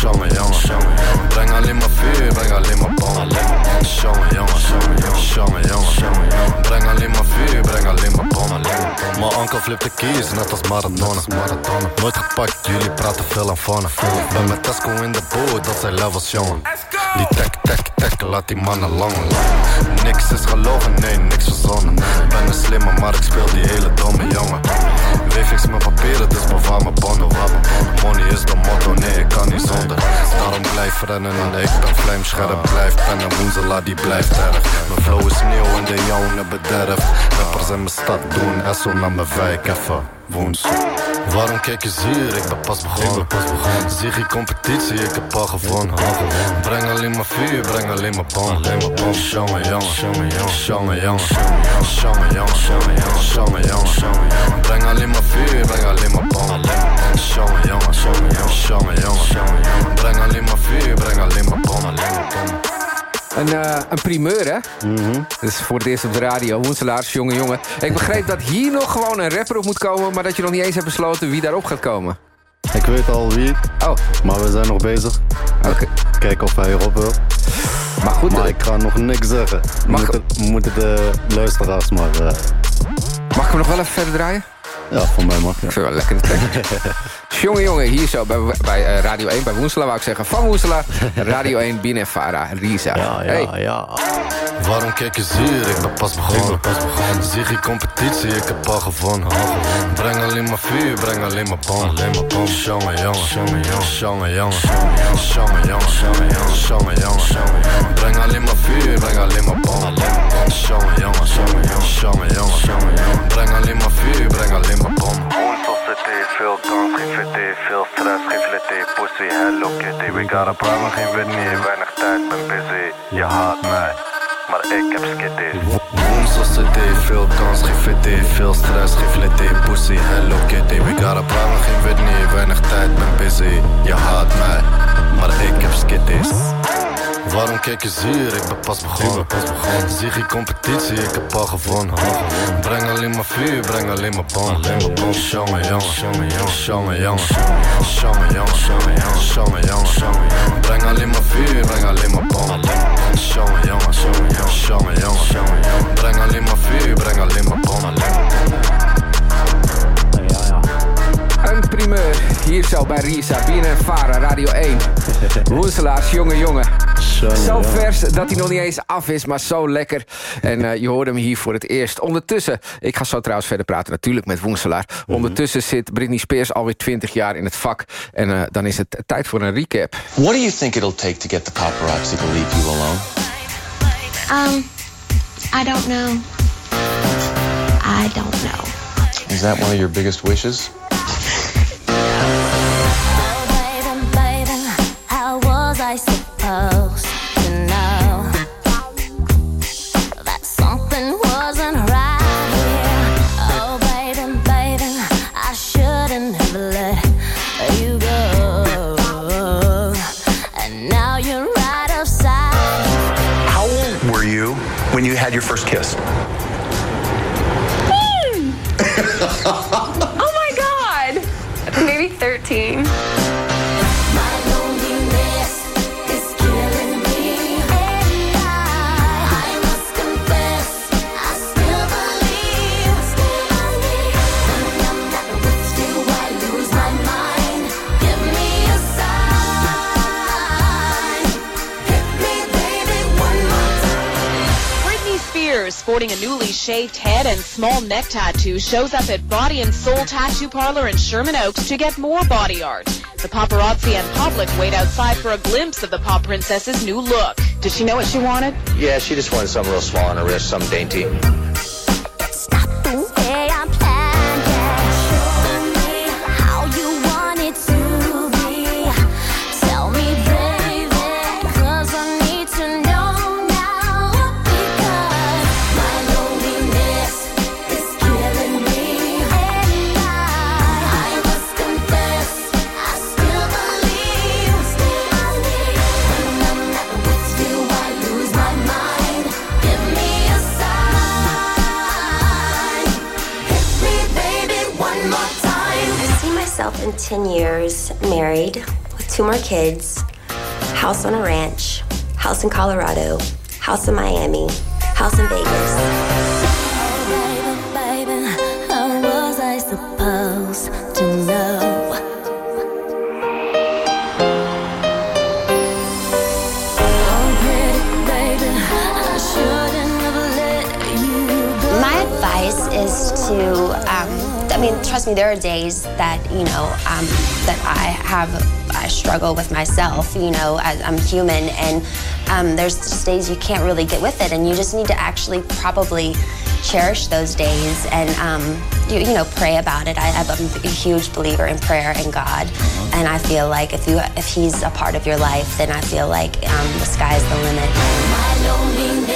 jongen, jongen. Breng alleen maar vuur, breng alleen maar bom. Jongen, jongen, jongen, jongen. Breng alleen maar vuur, breng alleen maar bom. Mijn onkel flipt de keys, net als Maradona. Nooit gepakt, jullie praten veel aan vannen. Ben met Tesco in de boot, dat zijn levels, jongen. Die tek, tek, laat die mannen lang, lang. Niks is gelogen, nee, niks verzonnen. Ben een slimme, maar ik speel die hele domme jongen. Weefix mijn papieren, dus bewaar mijn bonnen. Money is de motto, nee, ik kan niet zonder. Daarom blijf rennen en ik ben vlijmscherp. Blijf pennen, woensela, die blijft erg. Mijn flow is nieuw en de jouwe bederft. Rappers in mijn stad doen, Esso naar mijn wijk, even Waarom kijk je zuur? Ik ben pas begonnen. Ziggy competitie, ik heb al gewonnen. Breng alleen maar vuur, breng alleen maar bom. Jongen, jongen, jongen, jongen, jongen, jongen, jongen. Breng alleen maar vuur, breng alleen maar bom. Jongen, jongen, jongen, jongen. Breng alleen maar vuur, breng alleen maar. Een, eh, een primeur, hè? Dat is voor het eerst op de radio. Woenselaars, jonge jongen. Ik begreep dat hier nog gewoon een rapper op moet komen... maar dat je nog niet eens hebt besloten wie daarop gaat komen. Ik weet al wie. Oh. Maar we zijn nog bezig. Oké. Kijken of hij erop wil. Maar goed, Maar ik ga nog niks zeggen. Mag- Moeten, moeten de luisteraars maar... eh, Mag ik hem nog wel even verder draaien? ja, voor mij mag ja. Ik vind wel lekker <laughs> Jongen, jongen, hier zo bij, bij eh, Radio 1, bij Woensela wou ik zeggen. Van Woensela, <laughs> Radio 1, Binnen Vara, Risa. Ja, ja, Hey. ja. Waarom kijk je zuur? Ik ben pas begonnen. Ziggy competitie, ik heb al gewonnen. Breng alleen maar vuur, breng alleen maar bom. Jongen, jongen, jongen, jongen, jongen, jongen, jongen. Breng alleen maar vuur, breng alleen maar bom. Jongen, jongen, jongen, jongen. Breng alleen maar vuur, breng alleen maar bom. Société, veel kans, geen VT, veel stress, geen flatté, pussy, hello kitty. We got a problem, geen Whitney, weinig tijd, ben busy. Je haat mij, maar ik heb skitties. Société, veel kans, geen VT, veel stress, geen flatté, pussy, hello kitty. We got a problem, geen Whitney, weinig tijd, ben busy. Je haat mij, maar ik heb skitties. Waarom kijk je zuur? Ik ben pas begonnen. Ziggy competitie, ik heb al gewonnen. Breng alleen maar vuur, breng alleen maar bom. Jongen, jongen, jongen, jongen, jongen, jongen, jongen. Breng alleen maar vuur, breng alleen maar bom. Jongen, jongen, jongen, jongen. Breng alleen maar vuur, breng alleen maar bom. Primeur, hier zo bij Risa, BNN Vara, Radio 1. <laughs> Woenselaars, jonge jongen. Zo vers dat hij nog niet eens af is, maar zo lekker. En eh, je hoorde hem hier voor het eerst. Ondertussen, ik ga zo trouwens verder praten natuurlijk met Woenselaar. Ondertussen zit Britney Spears alweer 20 jaar in het vak. En eh, dan is het tijd voor een recap. What do you think it'll take to get the paparazzi to leave you alone? Um, I don't know. I don't know. Is that one of your biggest wishes? Had your first kiss? Hmm. <laughs> oh my god! Maybe 13. Sporting a newly shaved head and small neck tattoo, shows up at Body and Soul Tattoo Parlor in Sherman Oaks to get more body art. The paparazzi and public wait outside for a glimpse of the pop princess's new look. Did she know what she wanted? Yeah, she just wanted something real small on her wrist, something dainty. Myself 10 years married with two more kids, house on a ranch, house in Colorado, house in Miami, house in Vegas. Mean, trust me, there are days that, you know, um, that I have, I struggle with myself, you know, I, I'm human, and um, there's just days you can't really get with it, and you just need to actually probably cherish those days and, um, you, you know, pray about it. I, I'm a huge believer in prayer and God, and I feel like if you, if He's a part of your life, then I feel like um, the sky's the limit.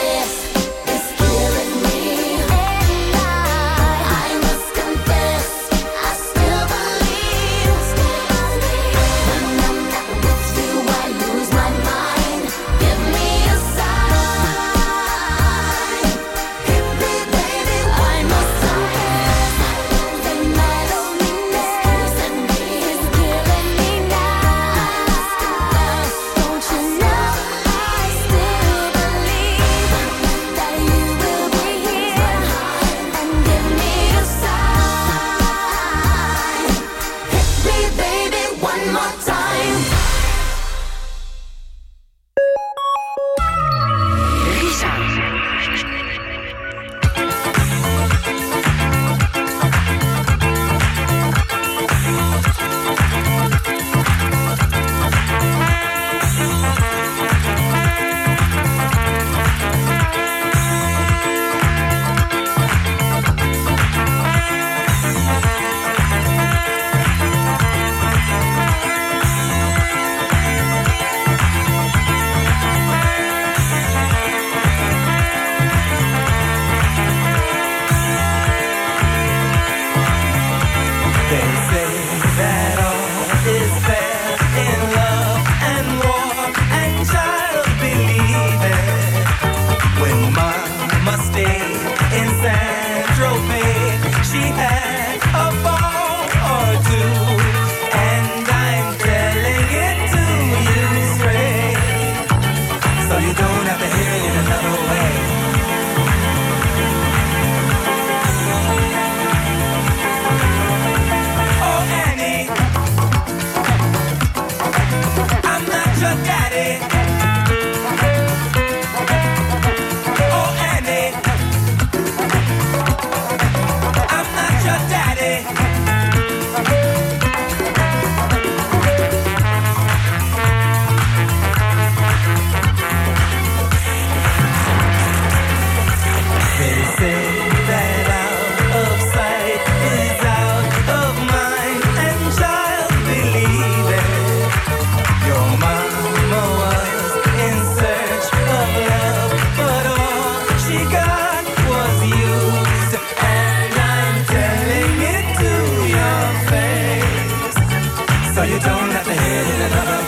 so you don't have to hit it. another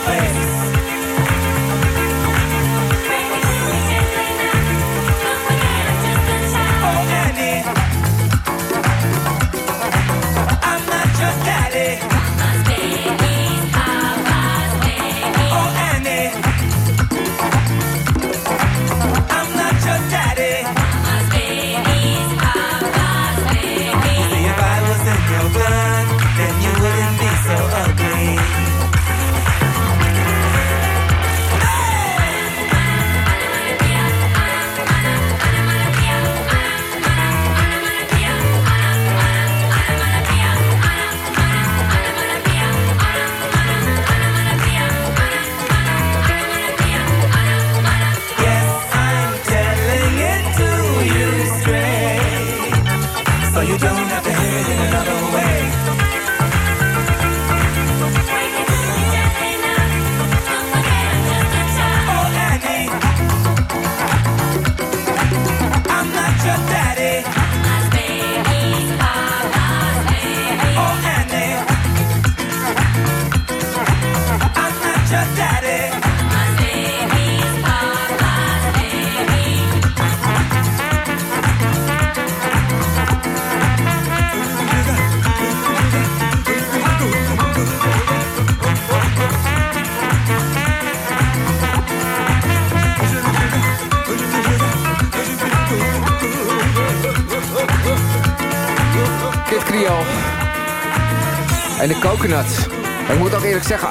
Ik moet ook eerlijk zeggen,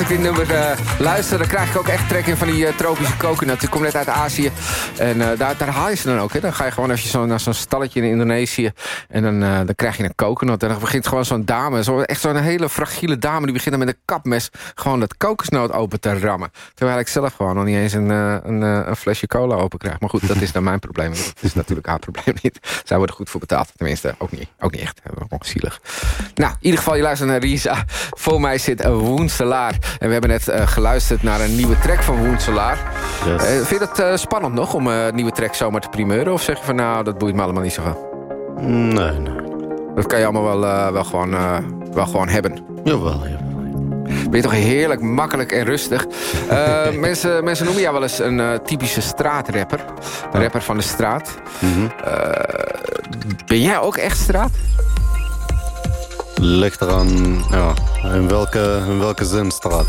ik dit nummer eh, luister... dan krijg ik ook echt trek in van die eh, tropische coconut. Ik kom net uit Azië en eh, daar, daar haal je ze dan ook. Hè. Dan ga je gewoon even zo naar zo'n stalletje in Indonesië... en dan, dan krijg je een coconut. En dan begint gewoon zo'n dame, zo, echt zo'n hele fragiele dame... die begint dan met een kapmes gewoon dat kokosnoot open te rammen. Terwijl ik zelf gewoon nog niet eens een, een, een flesje cola open krijg. Maar goed, dat is dan mijn probleem. Dat is natuurlijk haar probleem niet. Zij worden goed voor betaald. Tenminste, ook niet, ook niet echt. Ook zielig. Nou, in ieder geval, je luistert naar Risa. Voor mij zit een Woenselaar. En we hebben net eh, geluisterd naar een nieuwe track van Woenselaar. Yes. Eh, vind je dat eh, spannend nog om een nieuwe track zomaar te primeuren? Of zeg je van nou, dat boeit me allemaal niet zo veel? Nee, nee. Dat kan je allemaal wel, wel, gewoon, wel gewoon hebben. Jawel, jawel. Ben je toch heerlijk, makkelijk en rustig. <laughs> Mensen, mensen noemen jou wel eens een typische straatrapper. Een rapper van de straat. Eh, ben jij ook echt straat? Ligt eraan, ja, in welke, in welke zin straat.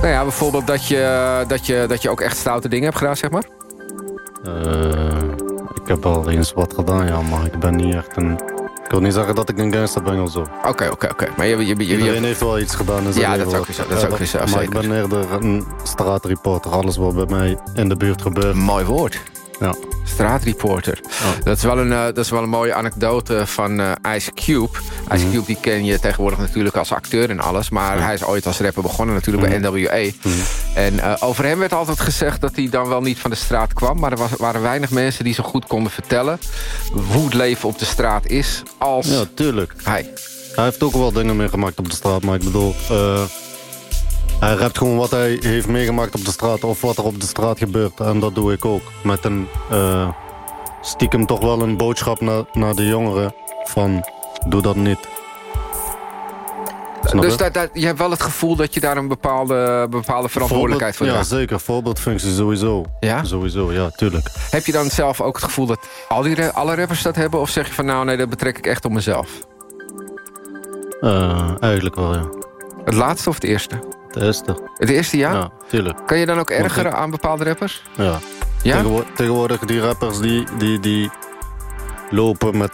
Nou ja, bijvoorbeeld dat je, dat, je, dat je ook echt stoute dingen hebt gedaan, zeg maar. Eh, ik heb al eens wat gedaan, ja, maar ik ben niet echt een... Ik wil niet zeggen dat ik een gangster ben of zo. Oké, oké, oké. Maar je, je, je, je- Iedereen heeft wel iets gedaan. in zijn Ja, dat is ook zo, dat is ook zo, Maar zeker. ik ben eerder een straatreporter. Alles wat bij mij in de buurt gebeurt. Mooi woord. Ja. Straatreporter. Dat, is wel een, eh, dat is wel een mooie anekdote van eh, Ice Cube. Ice Mhm. Cube die ken je tegenwoordig natuurlijk als acteur en alles. Maar hij is ooit als rapper begonnen natuurlijk Mhm. bij NWA. En eh, over hem werd altijd gezegd dat hij dan wel niet van de straat kwam. Maar er was, waren weinig mensen die zo goed konden vertellen... hoe het leven op de straat is als Ja, tuurlijk. hij. Hij heeft ook wel dingen meegemaakt op de straat, maar ik bedoel... hij rapt gewoon wat hij heeft meegemaakt op de straat of wat er op de straat gebeurt. En dat doe ik ook. Met een eh, stiekem toch wel een boodschap naar, naar de jongeren van doe dat niet. Snap Dus je? dat, dat, je hebt wel het gevoel dat je daar een bepaalde, bepaalde verantwoordelijkheid voor draagt. Ja, zeker. Voorbeeldfunctie sowieso. Ja? Sowieso, ja, tuurlijk. Heb je dan zelf ook het gevoel dat al die, alle rappers dat hebben? Of zeg je van nou nee, dat betrek ik echt op mezelf? Eh, eigenlijk wel, ja. Het laatste of het eerste? Het eerste. Het eerste ja? Ja, tuurlijk. Kan je dan ook ergeren ik- aan bepaalde rappers? Ja. Ja? Tegenwo- tegenwoordig die rappers die, die, die lopen met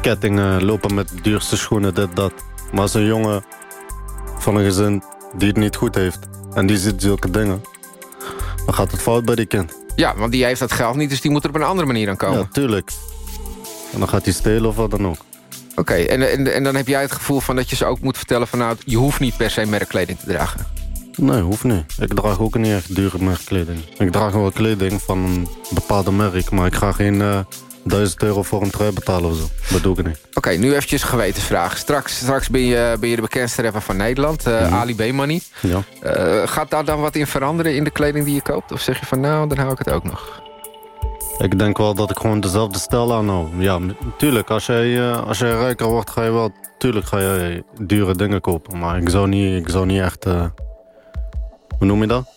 kettingen, lopen met duurste schoenen, dit, dat. Maar als een jongen van een gezin die het niet goed heeft en die ziet zulke dingen, dan gaat het fout bij die kind. Ja, want die heeft dat geld niet, dus die moet er op een andere manier aan komen. Ja, tuurlijk. En dan gaat hij stelen of wat dan ook. Oké, en, en, en dan heb jij het gevoel van dat je ze ook moet vertellen van nou, je hoeft niet per se merkkleding te dragen. Nee, hoeft niet. Ik draag ook niet echt dure merkkleding. Ik draag wel kleding van een bepaalde merk, maar ik ga geen eh 1000 euro voor een trui betalen of zo. Dat doe ik niet. Oké, nu eventjes een gewetensvraag. Straks, straks ben, je, ben je de bekendste rapper van Nederland, eh, Ali B. Money. Ja. Eh, gaat daar dan wat in veranderen in de kleding die je koopt? Of zeg je van nou, dan hou ik het ook nog? Ik denk wel dat ik gewoon dezelfde stijl aanhoud. Ja, natuurlijk. Als jij, eh, als jij rijker wordt, ga je wel... Tuurlijk ga je dure dingen kopen. Maar ik zou niet, ik zou niet echt... eh, hoe noem je dat?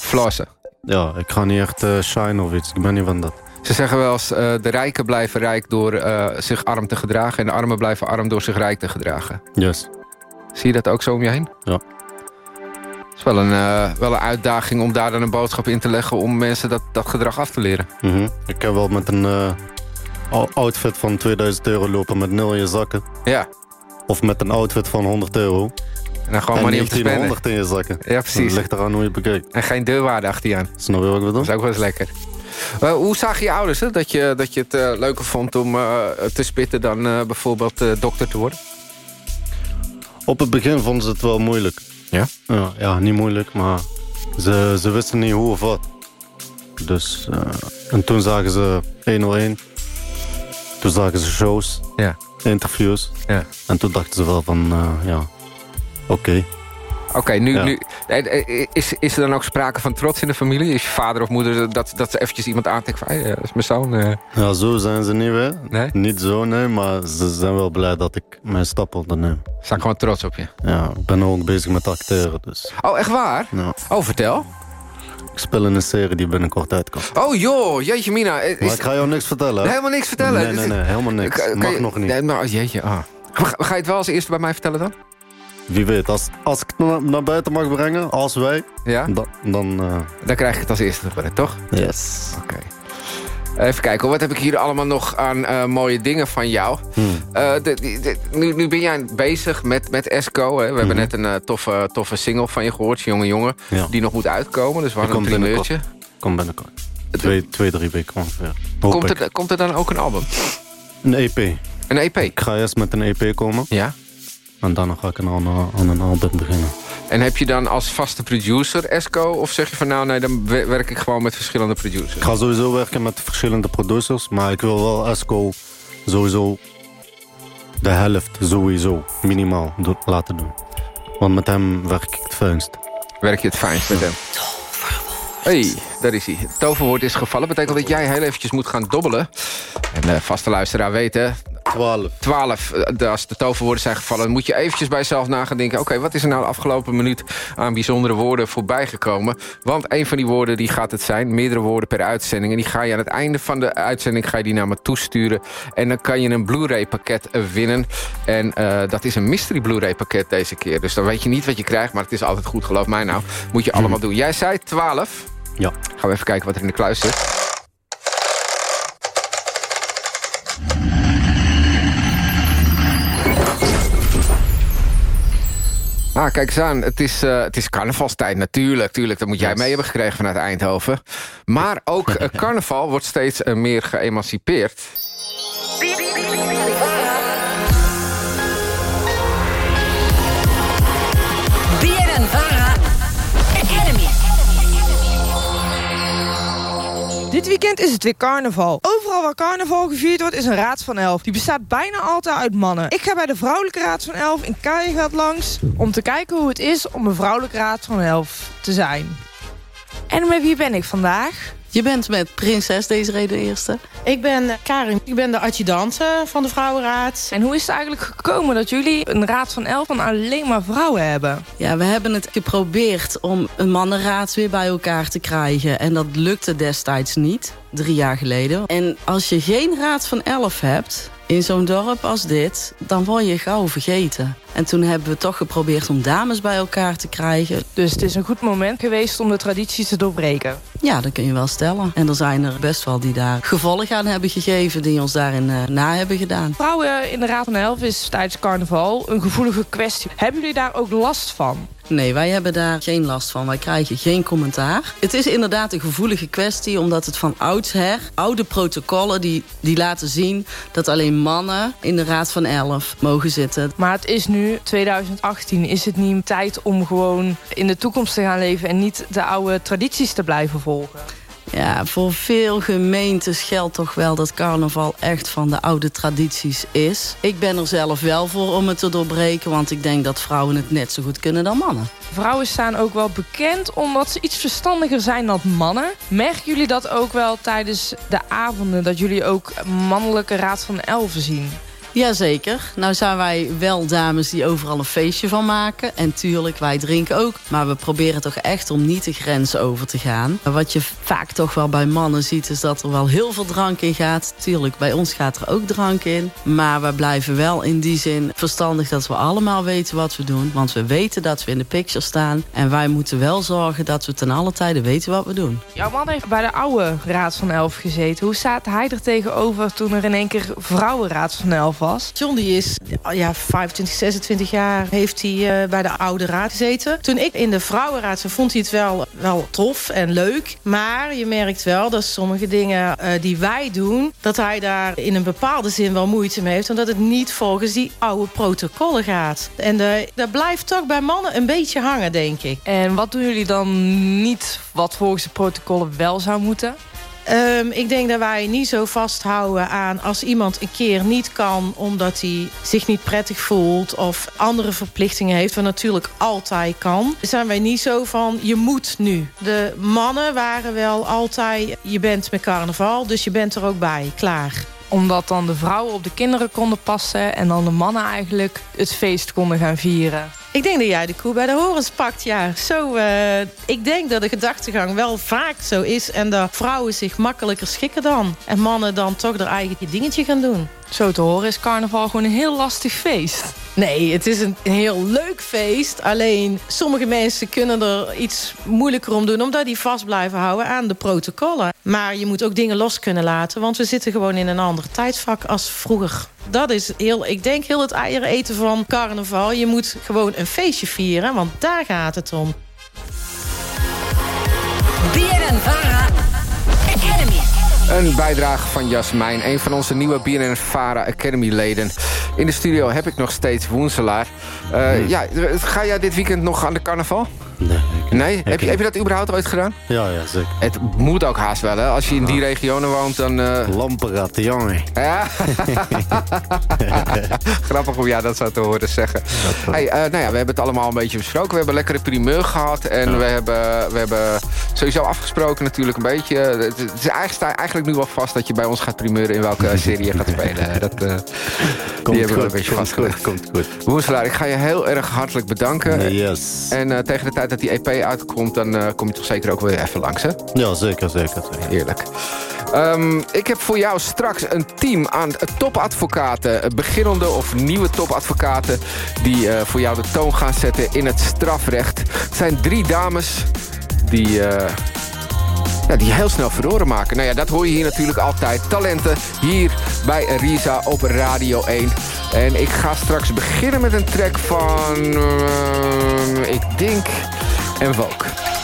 Flossen. Ja, ik ga niet echt eh shine of iets. Ik ben niet van dat. Ze zeggen wel eens, de rijken blijven rijk door zich arm te gedragen... en de armen blijven arm door zich rijk te gedragen. Yes. Zie je dat ook zo om je heen? Ja. Het is wel een, eh, wel een uitdaging om daar dan een boodschap in te leggen... om mensen dat, dat gedrag af te leren. Mhm. Ik heb wel met een eh, ou- outfit van 2000 euro lopen met nul in je zakken. Ja. Of met een outfit van 100 euro. En dan gewoon money op te spenden. 100 in je zakken. Ja, precies. Het ligt eraan hoe je het bekijkt. En geen deurwaarde achter je aan. Snap je wat ik bedoel? Dat is ook wel eens lekker. Eh, hoe zagen je ouders hè? Dat, je, dat je het leuker vond om te spitten... dan bijvoorbeeld dokter te worden? Op het begin vonden ze het wel moeilijk. Ja? Ja, ja niet moeilijk, maar ze, ze wisten niet hoe of wat. Dus, eh, en toen zagen ze 101. Toen zagen ze shows, Ja. interviews. Ja. En toen dachten ze wel van, eh, ja, oké. Oké, nu, Ja. nu eh, eh, is, is er dan ook sprake van trots in de familie? Is je vader of moeder dat, dat ze eventjes iemand aantikt van... Hey, eh, dat is mijn zoon. eh. Ja, zo zijn ze niet weer. Nee? Niet zo, nee, maar ze zijn wel blij dat ik mijn stap onderneem. Ze zijn gewoon trots op je. Ja, ik ben ook bezig met acteren, dus. Oh, echt waar? Ja. Oh, vertel. Ik speel in een serie die binnenkort uitkomt. Oh joh, jeetje mina. Maar ik ga jou niks vertellen. hè? helemaal niks vertellen? Nee, nee, nee, helemaal niks. Mag nog niet. Nee, maar, oh, jeetje, ah. Ga je het wel als eerste bij mij vertellen dan? Wie weet, als, als ik het naar, buiten mag brengen, als wij, Ja? dan... dan eh, Dan krijg ik het als eerste te toch? yes. Oké. Even kijken, wat heb ik hier allemaal nog aan eh, mooie dingen van jou? Eh, de- nu, nu ben jij bezig met, met Esco. Hè? We hebben net een toffe, toffe single van je gehoord, Jonge Jongen. Ja. Die nog moet uitkomen, dus we hadden een primeurtje. Komt binnenkort. Twee, twee, drie weken ongeveer. Komt er, komt er dan ook een album? Een EP. Een EP? Ik ga eerst met een EP komen. Ja. En daarna ga ik aan, een- aan een album beginnen. En heb je dan als vaste producer Esco? Of zeg je van nou nee, dan we- werk ik gewoon met verschillende producers? Ik ga sowieso werken met verschillende producers. Maar ik wil wel Esco sowieso de helft sowieso minimaal do- laten doen. Want met hem werk ik het fijnst. Werk je het fijnst met hem? hey, daar is hij. Het toverwoord is gevallen. Betekent dat jij heel eventjes moet gaan dobbelen. En de vaste luisteraar weet hè... 12. 12. eh, Als de toverwoorden zijn gevallen, dan moet je eventjes bij jezelf na gaan denken... oké, wat is er nou de afgelopen minuut aan bijzondere woorden voorbij gekomen? Want een van die woorden die gaat het zijn. Meerdere woorden per uitzending. En die ga je aan het einde van de uitzending ga je die naar me toesturen. En dan kan je een Blu-ray pakket winnen. En eh, dat is een mystery Blu-ray pakket deze keer. Dus dan weet je niet wat je krijgt, maar het is altijd goed, geloof mij nou. Moet je allemaal doen. Jij zei 12. Ja. Gaan we even kijken wat er in de kluis zit. Ah, kijk eens aan. Het is, eh, het is carnavalstijd natuurlijk. Tuurlijk, dat moet jij mee hebben gekregen vanuit Eindhoven. Maar ook eh, <laughs> carnaval wordt steeds eh, meer geëmancipeerd. Dit weekend is het weer carnaval. Overal waar carnaval gevierd wordt is een Raad van Elf. Die bestaat bijna altijd uit mannen. Ik ga bij de Vrouwelijke Raad van Elf in Kaaiveld langs... om te kijken hoe het is om een Vrouwelijke Raad van Elf te zijn. En met wie ben ik vandaag? Je bent met prinses Desiree de Eerste. Ik ben eh, Karin, ik ben de adjudante van de Vrouwenraad. En hoe is het eigenlijk gekomen dat jullie een Raad van Elf van alleen maar vrouwen hebben? Ja, we hebben het geprobeerd om een mannenraad weer bij elkaar te krijgen. En dat lukte destijds niet, drie jaar geleden. En als je geen raad van elf hebt in zo'n dorp als dit, dan word je gauw vergeten. En toen hebben we toch geprobeerd om dames bij elkaar te krijgen. Dus het is een goed moment geweest om de tradities te doorbreken. Ja, dat kun je wel stellen. En er zijn er best wel die daar gevolg aan hebben gegeven... die ons daarin eh, na hebben gedaan. Vrouwen in de Raad van Elf is tijdens carnaval een gevoelige kwestie. Hebben jullie daar ook last van? Nee, wij hebben daar geen last van. Wij krijgen geen commentaar. Het is inderdaad een gevoelige kwestie... omdat het van oudsher, oude protocollen... die, die laten zien dat alleen mannen in de Raad van Elf mogen zitten. Maar het is nu 2018. Is het niet tijd om gewoon in de toekomst te gaan leven... en niet de oude tradities te blijven volgen? Ja, voor veel gemeentes geldt toch wel dat carnaval echt van de oude tradities is. Ik ben er zelf wel voor om het te doorbreken... want ik denk dat vrouwen het net zo goed kunnen dan mannen. Vrouwen staan ook wel bekend omdat ze iets verstandiger zijn dan mannen. Merken jullie dat ook wel tijdens de avonden... dat jullie ook mannelijke raad van elfen zien? Jazeker. Nou zijn wij wel dames die overal een feestje van maken. En tuurlijk, wij drinken ook. Maar we proberen toch echt om niet de grens over te gaan. Wat je vaak toch wel bij mannen ziet... is dat er wel heel veel drank in gaat. Tuurlijk, bij ons gaat er ook drank in. Maar we blijven wel in die zin verstandig dat we allemaal weten wat we doen. Want we weten dat we in de picture staan. En wij moeten wel zorgen dat we ten alle tijde weten wat we doen. Jouw man heeft bij de oude Raad van Elf gezeten. Hoe staat hij er tegenover toen er in één keer vrouwenraad van Elf was? John die is ja, 25, 26 jaar heeft hij eh, bij de oude raad gezeten. Toen ik in de vrouwenraad zat, vond hij het wel, wel tof en leuk. Maar je merkt wel dat sommige dingen eh, die wij doen... dat hij daar in een bepaalde zin wel moeite mee heeft... omdat het niet volgens die oude protocollen gaat. En de, dat blijft toch bij mannen een beetje hangen, denk ik. En wat doen jullie dan niet wat volgens de protocollen wel zou moeten? Ehm, ik denk dat wij niet zo vasthouden aan als iemand een keer niet kan... omdat hij zich niet prettig voelt of andere verplichtingen heeft... wat natuurlijk altijd kan. Zijn wij niet zo van, je moet nu. De mannen waren wel altijd, je bent met carnaval... dus je bent er ook bij, klaar. Omdat dan de vrouwen op de kinderen konden passen... en dan de mannen eigenlijk het feest konden gaan vieren. Ik denk dat jij de koe bij de horens pakt, ja. Zo, eh, ik denk dat de gedachtegang wel vaak zo is... en dat vrouwen zich makkelijker schikken dan. En mannen dan toch er eigen dingetje gaan doen. Zo te horen is carnaval gewoon een heel lastig feest. Nee, het is een heel leuk feest. Alleen sommige mensen kunnen er iets moeilijker om doen... omdat die vast blijven houden aan de protocollen. Maar je moet ook dingen los kunnen laten... want we zitten gewoon in een ander tijdsvak als vroeger. Dat is heel, ik denk heel het eieren eten van carnaval. Je moet gewoon een feestje vieren, want daar gaat het om. BNN Vara Academy. Een bijdrage van Jasmijn, een van onze nieuwe BNN Vara Academy leden. In de studio heb ik nog steeds Woenselaar. Eh, Ja, ga jij dit weekend nog aan de carnaval? Nee. Nee? Heb je, heb je dat überhaupt ooit gedaan? Ja, ja, zeker. Het moet ook haast wel, hè? Als je in die regionen woont, dan... Uh... Lamperat, jongen. <laughs> Ja. <laughs> Grappig om jou dat zo te horen zeggen. Hey, eh, nou ja, we hebben het allemaal een beetje besproken. We hebben een lekkere primeur gehad. En we, hebben, we hebben sowieso afgesproken natuurlijk een beetje. Het is eigenlijk, eigenlijk nu wel vast dat je bij ons gaat primeuren... in welke serie je gaat spelen. <laughs> Dat, uh, die hebben we een beetje vastgelegd. Komt goed. Woenselaar, ik ga je heel erg hartelijk bedanken. Yes. En tegen de tijd dat die EP uitkomt... dan kom je toch zeker ook weer even langs, hè? Ja, zeker, zeker. zeker. Heerlijk. Um, ik heb voor jou straks een team aan topadvocaten. Beginnende of nieuwe topadvocaten... die uh, voor jou de toon gaan zetten in het strafrecht. Het zijn drie dames die... Uh, die heel snel verloren maken. Nou ja, dat hoor je hier natuurlijk altijd. Talenten hier bij Risa op Radio 1. En ik ga straks beginnen met een track van... Uh, ik denk... En Vogue.